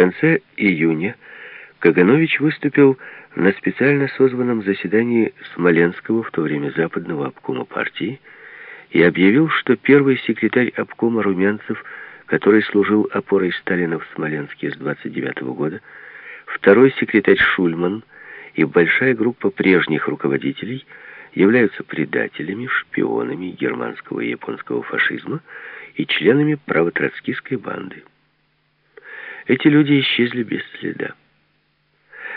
конце июня Каганович выступил на специально созванном заседании Смоленского, в то время Западного обкома партии, и объявил, что первый секретарь обкома Румянцев, который служил опорой Сталина в Смоленске с 29 -го года, второй секретарь Шульман и большая группа прежних руководителей являются предателями, шпионами германского и японского фашизма и членами правотроцкистской банды. Эти люди исчезли без следа.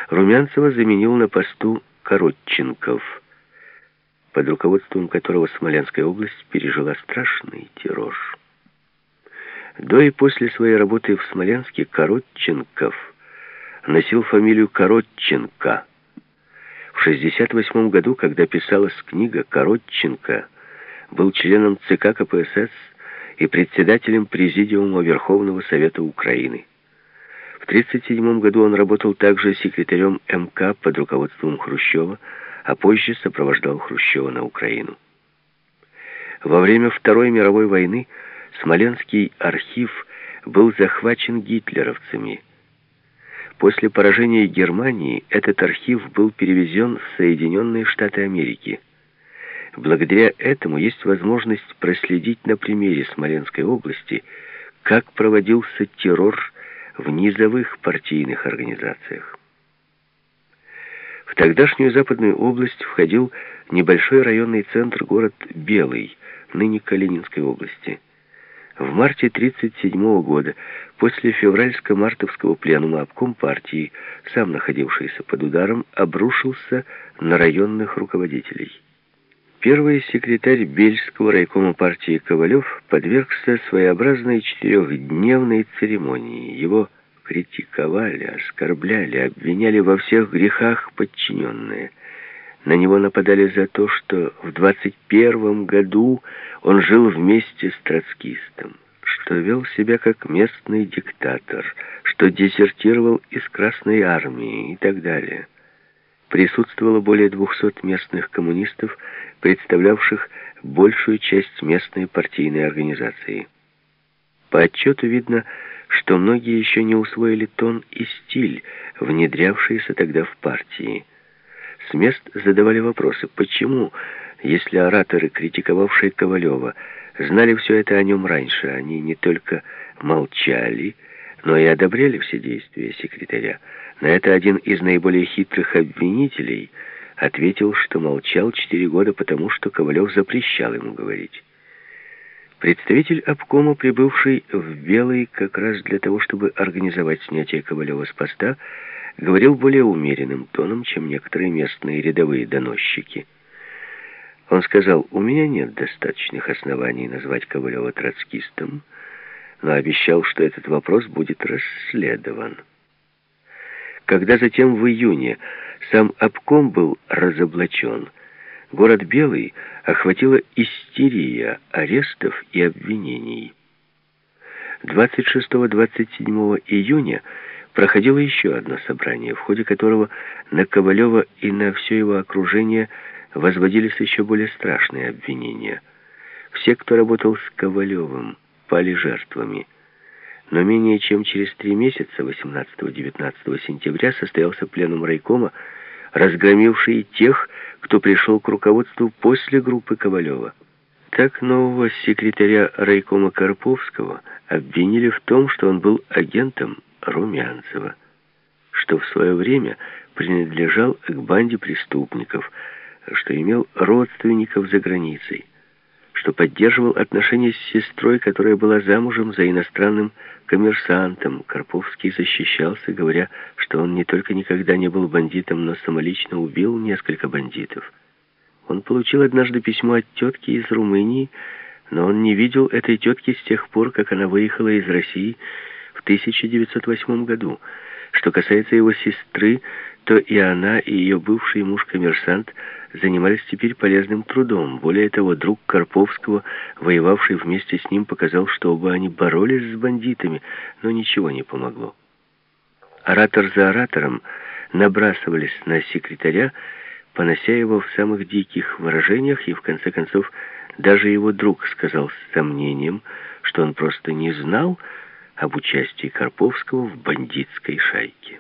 Румянцева заменил на посту Коротченков, под руководством которого Смоленская область пережила страшный тирож. До и после своей работы в Смоленске Коротченков носил фамилию Коротченко. В 1968 году, когда писалась книга, Коротченко был членом ЦК КПСС и председателем Президиума Верховного Совета Украины. В 1937 году он работал также секретарем МК под руководством Хрущева, а позже сопровождал Хрущева на Украину. Во время Второй мировой войны Смоленский архив был захвачен гитлеровцами. После поражения Германии этот архив был перевезен в Соединенные Штаты Америки. Благодаря этому есть возможность проследить на примере Смоленской области, как проводился террор в низовых партийных организациях. В тогдашнюю Западную область входил небольшой районный центр город Белый, ныне Калининской области. В марте 1937 года, после февральско-мартовского пленума обком партии, сам находившийся под ударом, обрушился на районных руководителей. Первый секретарь Бельского райкома партии Ковалев подвергся своеобразной четырехдневной церемонии. Его критиковали, оскорбляли, обвиняли во всех грехах подчиненные. На него нападали за то, что в 21 году он жил вместе с троцкистом, что вел себя как местный диктатор, что дезертировал из Красной армии и так далее присутствовало более 200 местных коммунистов, представлявших большую часть местной партийной организации. По отчету видно, что многие еще не усвоили тон и стиль, внедрявшиеся тогда в партии. С мест задавали вопросы, почему, если ораторы, критиковавшие Ковалева, знали все это о нем раньше, они не только молчали, но и одобряли все действия секретаря. На это один из наиболее хитрых обвинителей ответил, что молчал четыре года потому, что Ковалев запрещал ему говорить. Представитель обкома, прибывший в Белый как раз для того, чтобы организовать снятие Ковалева с поста, говорил более умеренным тоном, чем некоторые местные рядовые доносчики. Он сказал, у меня нет достаточных оснований назвать Ковалева троцкистом, но обещал, что этот вопрос будет расследован. Когда затем в июне сам обком был разоблачен, город Белый охватила истерия арестов и обвинений. 26-27 июня проходило еще одно собрание, в ходе которого на Ковалева и на все его окружение возводились еще более страшные обвинения. Все, кто работал с Ковалевым, пали жертвами. Но менее чем через три месяца, 18-19 сентября, состоялся пленум райкома, разгромивший тех, кто пришел к руководству после группы Ковалева. Так нового секретаря райкома Карповского обвинили в том, что он был агентом Румянцева, что в свое время принадлежал к банде преступников, что имел родственников за границей что поддерживал отношения с сестрой, которая была замужем за иностранным коммерсантом. Карповский защищался, говоря, что он не только никогда не был бандитом, но самолично убил несколько бандитов. Он получил однажды письмо от тетки из Румынии, но он не видел этой тетки с тех пор, как она выехала из России в 1908 году. Что касается его сестры, то и она, и ее бывший муж-коммерсант занимались теперь полезным трудом. Более того, друг Карповского, воевавший вместе с ним, показал, что оба они боролись с бандитами, но ничего не помогло. Оратор за оратором набрасывались на секретаря, понося его в самых диких выражениях, и в конце концов даже его друг сказал с сомнением, что он просто не знал, об участии Карповского в бандитской шайке.